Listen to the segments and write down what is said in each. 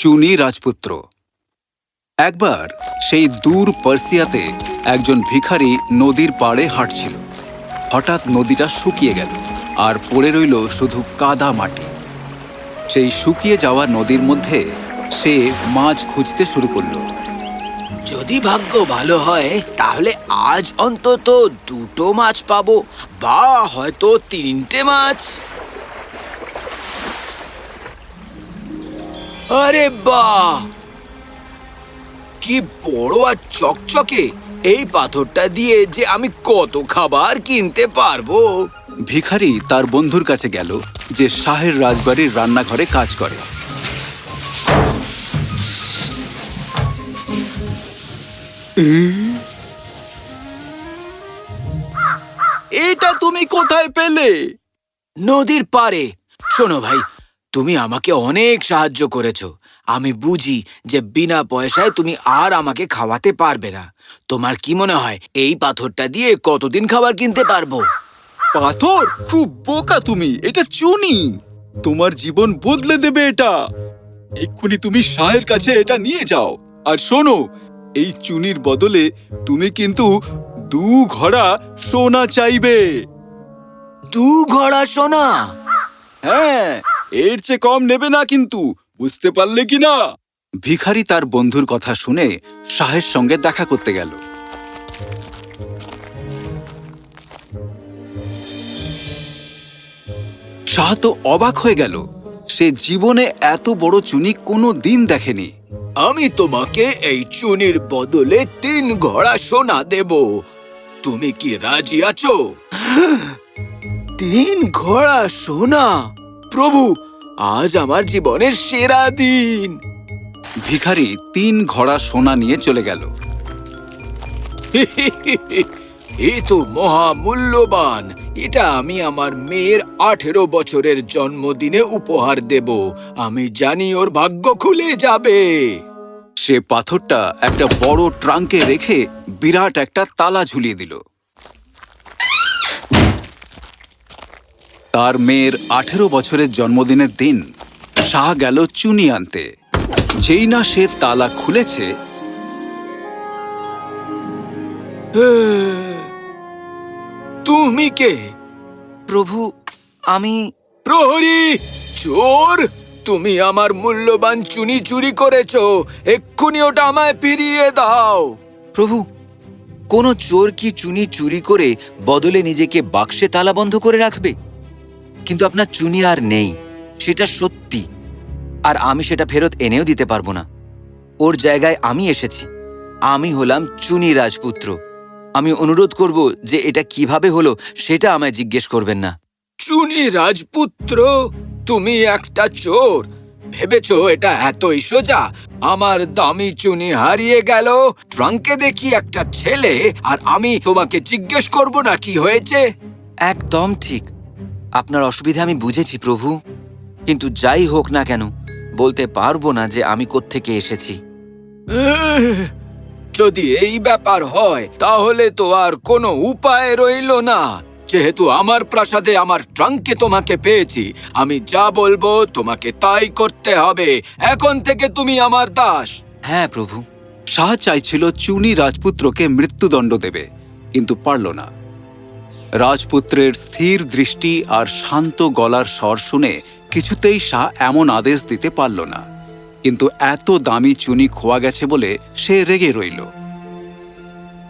চুনি রাজপুত্র। একবার সেই দূর পার্সিয়াতে একজন ভিখারি নদীর পাড়ে হাঁটছিল। হঠাৎ নদীটা শুকিয়ে গেল আর পড়ে রইল শুধু কাদা মাটি। সেই শুকিয়ে যাওয়া নদীর মধ্যে সে মাছ খুঁজতে শুরু করল। যদি ভাগ্য ভালো হয়, তাহলে আজ অন্তত দুটো মাছ পাবো, বা হয়তো তিনটে মাছ। আরে বাহ! কি বড় আর চকচকে। এই পাথরটা দিয়ে যে আমি কত খাবার কিনতে পারব। ভিখারি তার বন্ধুর কাছে গেল যে শাহের রাজবাড়ির রান্নাঘরে কাজ করে। এটা তুমি কোথায় পেলে? নদীর পারে শোনো ভাই তুমি আমাকে অনেক সাহায্য করেছ। আমি বুঝি যে বিনা পয়সায় তুমি আর আমাকে খাওয়াতে পারবে না। তোমার কি মনে হয় এই পাথরটা দিয়ে কতদিন খাবার কিনতে পারব? পাথর? খুব বোকা তুমি এটা চুনি। তোমার জীবন বদলে দেবে এটা। এক্ষুনি তুমি শাহের কাছে এটা নিয়ে যাও। আর শোনো এই চুনির বদলে তুমি কিন্তু দু ঘোড়া সোনা চাইবে। দু ঘোড়া সোনা? হ্যাঁ। এর চেয়ে কম নেবে না কিন্তু বুঝতে পারলে কি না? ভিখারি তার বন্ধুর কথা শুনে শাহের সঙ্গে দেখা করতে গেল। শাহ তো অবাক হয়ে গেল সে জীবনে এত বড় চুনি কোনো দিন দেখেনি। আমি তোমাকে এই চুনির বদলে তিন ঘোড়া সোনা দেব। তুমি কি রাজি আছো? তিন ঘোড়া সোনা? প্রভু আজ আমার জীবনের সেরা দিন। ভিখারি তিন ঘোড়া সোনা নিয়ে চলে গেল। এ তো মহামূল্যবান। এটা আমি আমার মেয়ের আঠেরো বছরের জন্মদিনে উপহার দেব। আমি জানি ওর ভাগ্য খুলে যাবে। সে পাথরটা একটা বড় ট্রাঙ্কে রেখে বিরাট একটা তালা ঝুলিয়ে দিল। তার মেয়ের আঠেরো বছরের জন্মদিনের দিন শাহ গেল চুনি আনতে। যেই না সে তালা খুলেছে তুমি কে? প্রভু আমি প্রহরী চোর তুমি আমার মূল্যবান চুনি চুরি করেছ এক্ষুনি ওটা আমায় ফিরিয়ে দাও। প্রভু কোন চোর কি চুনি চুরি করে বদলে নিজেকে বাক্সে তালাবন্ধ করে রাখবে? কিন্তু আপনার চুনি আর নেই সেটা সত্যি। আর আমি সেটা ফেরত এনেও দিতে পারব না। ওর জায়গায় আমি এসেছি। আমি হলাম চুনি রাজপুত্র। আমি অনুরোধ করব যে এটা কীভাবে হলো সেটা আমায় জিজ্ঞেস করবেন না। চুনি রাজপুত্র তুমি একটা চোর। ভেবেছো এটা এতই সোজা? আমার দামি চুনি হারিয়ে গেল। ট্রাঙ্কে দেখি একটা ছেলে আর আমি তোমাকে জিজ্ঞেস করব না কি হয়েছে? একদম ঠিক। আপনার অসুবিধা আমি বুঝেছি প্রভু। কিন্তু যাই হোক না কেন বলতে পারব না যে আমি কোত্থেকে এসেছি। যদি এই ব্যাপার হয় তাহলে তো আর কোনো উপায় রইল না। যেহেতু আমার প্রাসাদে আমার ট্রাঙ্কে তোমাকে পেয়েছি আমি যা বলব তোমাকে তাই করতে হবে। এখন থেকে তুমি আমার দাস। হ্যাঁ প্রভু। শাহ চাইছিল চুনি রাজপুত্রকে মৃত্যুদণ্ড দেবে কিন্তু পারল না। রাজপুত্রের স্থির দৃষ্টি আর শান্ত গলার স্বর শুনে কিছুতেই শাহ এমন আদেশ দিতে পারল না। কিন্তু এত দামি চুনি খোয়া গেছে বলে সে রেগে রইল।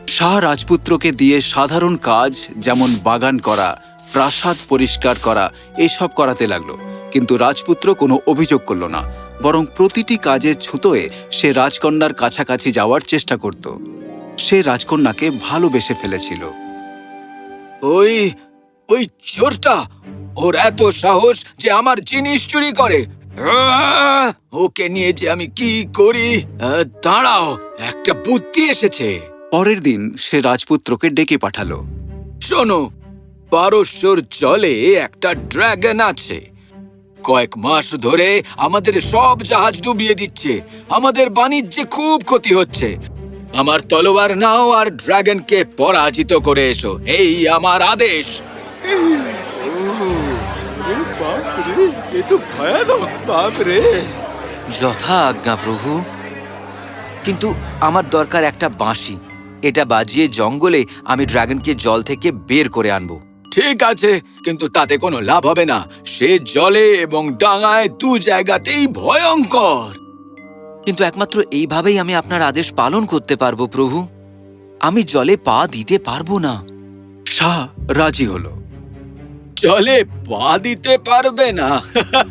শাহ রাজপুত্রকে দিয়ে সাধারণ কাজ যেমন বাগান করা, প্রাসাদ পরিষ্কার করা, এসব করাতে লাগল। কিন্তু রাজপুত্র কোনো অভিযোগ করল না, বরং প্রতিটি কাজে ছুতোয় সে রাজকন্যার কাছাকাছি যাওয়ার চেষ্টা করত। সে রাজকন্যাকে ভালোবেসে ফেলেছিল। ওই ওই চোরটা ওর এত সাহস যে আমার জিনিস চুরি করে! ওকে নিয়ে যে আমি কি করি? দাঁড়াও একটা বুদ্ধি এসেছে। পরের দিন সে রাজপুত্রকে ডেকে পাঠালো। শোনো পারস্যর জলে একটা ড্রাগন আছে। কয়েক মাস ধরে আমাদের সব জাহাজ ডুবিয়ে দিচ্ছে। আমাদের বাণিজ্যে খুব ক্ষতি হচ্ছে। আমার তলোয়ার নাও আর ড্রাগনকে পরাজিত করে এসো। এই আমার আদেশ। যথা আজ্ঞা প্রভু। কিন্তু আমার দরকার একটা বাঁশি। এটা বাজিয়ে জঙ্গলে আমি ড্রাগনকে জল থেকে বের করে আনব। ঠিক আছে কিন্তু তাতে কোনো লাভ হবে না। সে জলে এবং ডাঙায় দু জায়গাতেই ভয়ঙ্কর। কিন্তু একমাত্র এইভাবেই আমি আপনার আদেশ পালন করতে পারব প্রভু। আমি জলে পা দিতে পারব না। শাহ রাজি হলো। জলে পা দিতে পারবে না?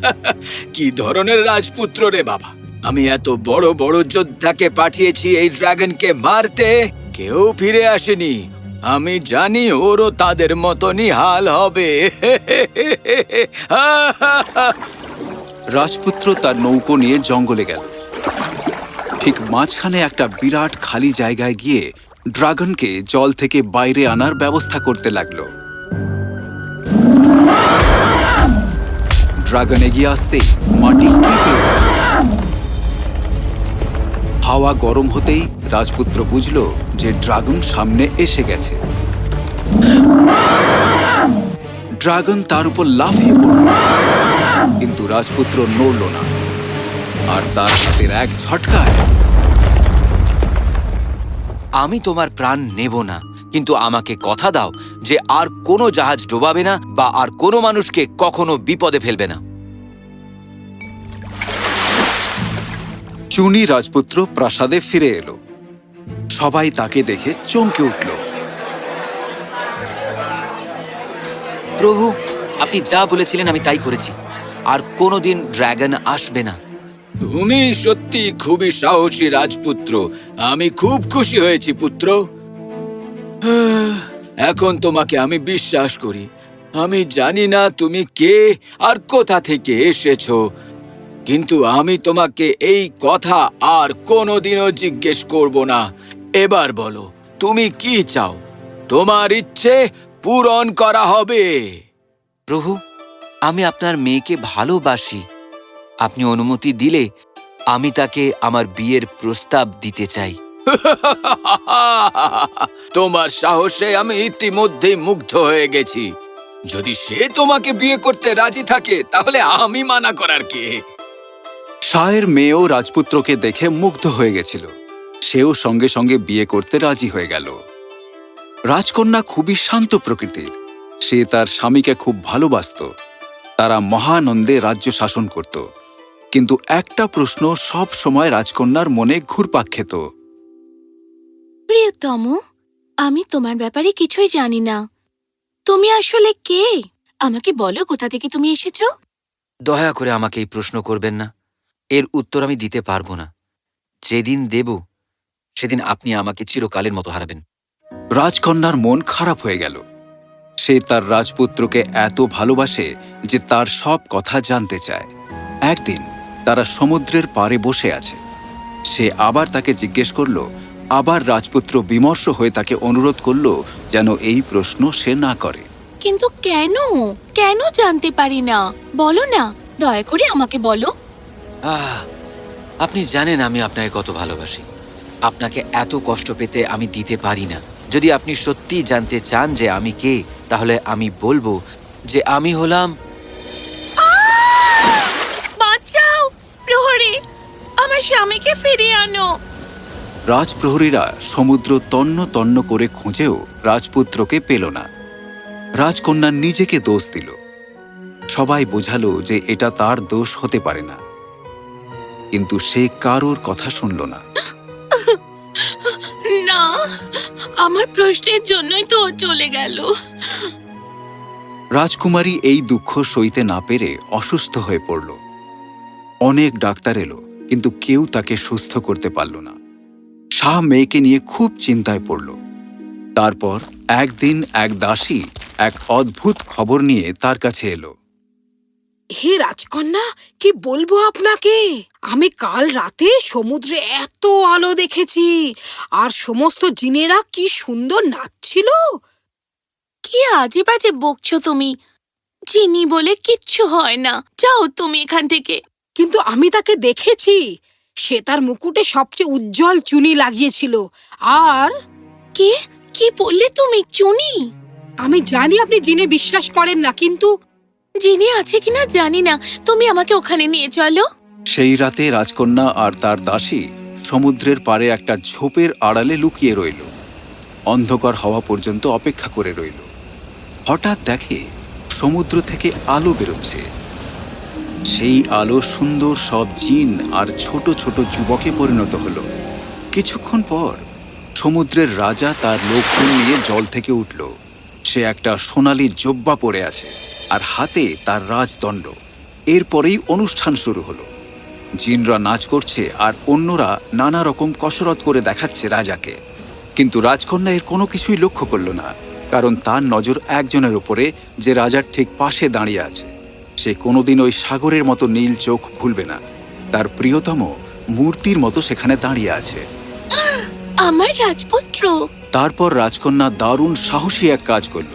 কি ধরনের রাজপুত্র রে বাবা। আমি এত বড় বড় যোদ্ধাকে পাঠিয়েছি এই ড্রাগনকে মারতে কেউ ফিরে আসেনি। আমি জানি ওরও তাদের মতনই হাল হবে। রাজপুত্র তার নৌকো নিয়ে জঙ্গলে গেল। ঠিক মাঝখানে একটা বিরাট খালি জায়গায় গিয়ে ড্রাগনকে জল থেকে বাইরে আনার ব্যবস্থা করতে লাগল। ড্রাগন এগিয়ে আসতেই মাটি কেঁপে হাওয়া গরম হতেই রাজপুত্র বুঝল যে ড্রাগন সামনে এসে গেছে। ড্রাগন তার উপর লাফিয়ে পড়ল, কিন্তু রাজপুত্র নড়ল না। আর তার হাতের এক ঝটকায়। আমি তোমার প্রাণ নেব না কিন্তু আমাকে কথা দাও যে আর কোনো জাহাজ ডোবাবে না বা আর কোনো মানুষকে কখনো বিপদে ফেলবে না। চুনি রাজপুত্র প্রাসাদে ফিরে এলো। সবাই তাকে দেখে চমকে উঠল। প্রভু আপনি যা বলেছিলেন আমি তাই করেছি। আর কোনোদিন ড্রাগন আসবে না। তুমি সত্যি খুবই সাহসী রাজপুত্র। আমি খুব খুশি হয়েছি, পুত্র। এখন তোমাকে আমি বিশ্বাস করি। আমি জানি না তুমি কে আর কোথা থেকে এসেছ। কিন্তু আমি তোমাকে এই কথা আর কোনোদিনও জিজ্ঞেস করব না। এবার বলো, তুমি কি চাও? তোমার ইচ্ছে পূরণ করা হবে। প্রভু, আমি আপনার মেয়েকে ভালোবাসি। আপনি অনুমতি দিলে আমি তাকে আমার বিয়ের প্রস্তাব দিতে চাই। তোমার সাহসে আমি ইতিমধ্যেই মুগ্ধ হয়ে গেছি। যদি সে তোমাকে বিয়ে করতে রাজি থাকে তাহলে আমি মানা করার কে? শাহের মেয়েও রাজপুত্রকে দেখে মুগ্ধ হয়ে গেছিল। সেও সঙ্গে সঙ্গে বিয়ে করতে রাজি হয়ে গেল। রাজকন্যা খুবই শান্ত প্রকৃতির। সে তার স্বামীকে খুব ভালোবাসত। তারা মহানন্দে রাজ্য শাসন করত। কিন্তু একটা প্রশ্ন সব সময় রাজকন্যার মনে ঘুরপাক খেত। প্রিয়তম আমি তোমার ব্যাপারে কিছুই জানি না। তুমি আসলে কে? আমাকে বলো কোথা থেকে তুমি এসেছ? দয়া করে আমাকে এই প্রশ্ন করবেন না। এর উত্তর আমি দিতে পারব না। যেদিন দেব সেদিন আপনি আমাকে চিরকালের মতো হারাবেন। রাজকন্যার মন খারাপ হয়ে গেল। সে তার রাজপুত্রকে এত ভালোবাসে যে তার সব কথা জানতে চায়। একদিন তারা সমুদ্রের পাড়ে বসে আছে। সে আবার তাকে জিজ্ঞেস করল আবার রাজপুত্র বিমর্ষ হয়ে তাকে অনুরোধ করল যেন এই প্রশ্ন সে না করে। কিন্তু কেন? কেন জানতে পারি না? বলো না দয়া করে আমাকে বলো। আহ আপনি জানেন আমি আপনাকে কত ভালোবাসি। আপনাকে এত কষ্ট পেতে আমি দিতে পারি না। যদি আপনি সত্যি জানতে চান যে আমি কে তাহলে আমি বলব যে আমি হলাম আমার স্বামীকে ফিরিয়ে আনো। রাজপ্রহরীরা সমুদ্র তন্ন তন্ন করে খুঁজেও রাজপুত্রকে পেল না। রাজকন্যা নিজেকে দোষ দিল। সবাই বোঝালো যে এটা তার দোষ হতে পারে না। কিন্তু সে কারোর কথা শুনল না। না আমার প্রশ্নের জন্যই তো চলে গেল। রাজকুমারী এই দুঃখ সইতে না পেরে অসুস্থ হয়ে পড়ল। অনেক ডাক্তার এলো। কিন্তু কেউ তাকে সুস্থ করতে পারল না। শাহ মেয়েকে নিয়ে খুব চিন্তায় পড়ল। তারপর একদিন এক দাসী এক অদ্ভুত খবর নিয়ে তার কাছে এলো। হে রাজকন্যা কি বলব আপনাকে? আমি কাল রাতে সমুদ্রে এত আলো দেখেছি। আর সমস্ত জিনেরা কি সুন্দর নাচছিল? কি আজে বাজে বকছো তুমি? চিনি বলে কিচ্ছু হয় না। যাও তুমি এখান থেকে। কিন্তু আমি তাকে দেখেছি। সে তার মুকুটে সবচেয়ে উজ্জ্বল চুনি লাগিয়েছিল। আর কে? কি বললে তুমি চুনি? আমি জানি আপনি জিনে বিশ্বাস করেন না কিন্তু যিনি আছে কিনা জানি না। তুমি আমাকে ওখানে নিয়ে চলো। সেই রাতে রাজকন্যা আর তার দাসী সমুদ্রের পারে একটা ঝোপের আড়ালে লুকিয়ে রইল। অন্ধকার হওয়া পর্যন্ত অপেক্ষা করে রইল। হঠাৎ দেখে সমুদ্র থেকে আলো বেরোচ্ছে। সেই আলো সুন্দর সব জিন আর ছোট ছোট যুবকে পরিণত হলো। কিছুক্ষণ পর সমুদ্রের রাজা তার লোকজন নিয়ে জল থেকে উঠল। সে একটা সোনালি জব্বা পরে আছে আর হাতে তার রাজদণ্ড। এরপরেই অনুষ্ঠান শুরু হলো। জিনরা নাচ করছে আর অন্যরা নানা রকম কসরত করে দেখাচ্ছে রাজাকে। কিন্তু রাজকন্যা এর কোনো কিছুই লক্ষ্য করল না, কারণ তার নজর একজনের উপরে যে রাজার ঠিক পাশে দাঁড়িয়ে আছে। সে কোনোদিন ওই সাগরের মতো নীল চোখ ভুলবে না। তার প্রিয়তম মূর্তির মতো সেখানে দাঁড়িয়ে আছে। আমার রাজপুত্র। তারপর রাজকন্যা দারুণ সাহসী এক কাজ করল।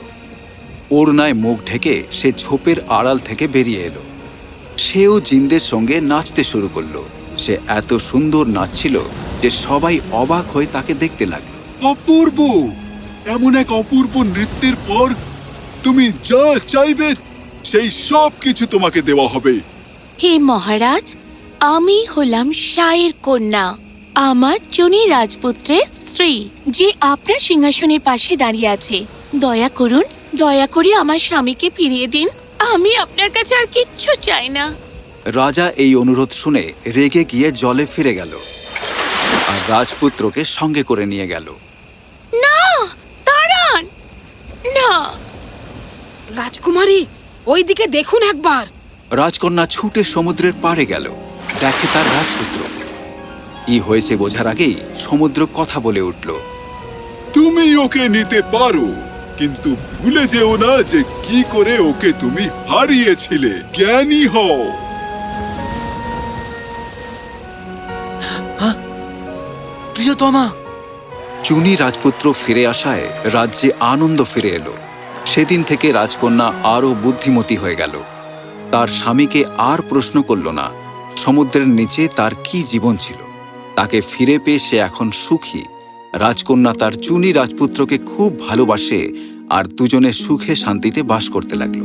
ওড়নায় মুখ ঢেকে সে ঝোপের আড়াল থেকে বেরিয়ে এলো। সেও জিনদের সঙ্গে নাচতে শুরু করল। সে এত সুন্দর নাচছিল যে সবাই অবাক হয়ে তাকে দেখতে লাগল। অপূর্ব! এমন এক অপূর্ব নৃত্যের পর তুমি যা চাইবে সেই সব কিছু তোমাকে দেওয়া হবে। হে মহারাজ আমি হলাম শায়ের কন্যা আমার চুনি রাজপুত্রের স্ত্রী যে আপনার সিংহাসনের পাশে দাঁড়িয়ে আছে। দয়া করুন দয়া করে আমার স্বামীকে ফিরিয়ে দিন আমি আপনার কাছে আর কিচ্ছু চাই না। রাজা এই অনুরোধ শুনে রেগে গিয়ে জলে ফিরে গেল আর রাজপুত্রকে সঙ্গে করে নিয়ে গেল। না দাঁড়ান। না। রাজকুমারী ওইদিকে দেখুন একবার। রাজকন্যা ছুটে সমুদ্রের পাড়ে গেল। দেখে তার রাজপুত্র। কি হয়েছে বোঝার আগেই সমুদ্র কথা বলে উঠল। তুমি ওকে নিতে পারো কিন্তু ভুলে যেও না যে কি করে ওকে তুমি হারিয়েছিলে। জ্ঞানী হও। প্রিয়তমা। চুনি রাজপুত্র ফিরে আসায় রাজ্যে আনন্দ ফিরে এলো। সেদিন থেকে রাজকন্যা আরও বুদ্ধিমতী হয়ে গেল। তার স্বামীকে আর প্রশ্ন করল না, সমুদ্রের নিচে তার কি জীবন ছিল? তাকে ফিরে পেয়ে সে এখন সুখী। রাজকন্যা তার চুনি রাজপুত্রকে খুব ভালোবাসে আর দুজনে সুখে শান্তিতে বাস করতে লাগল।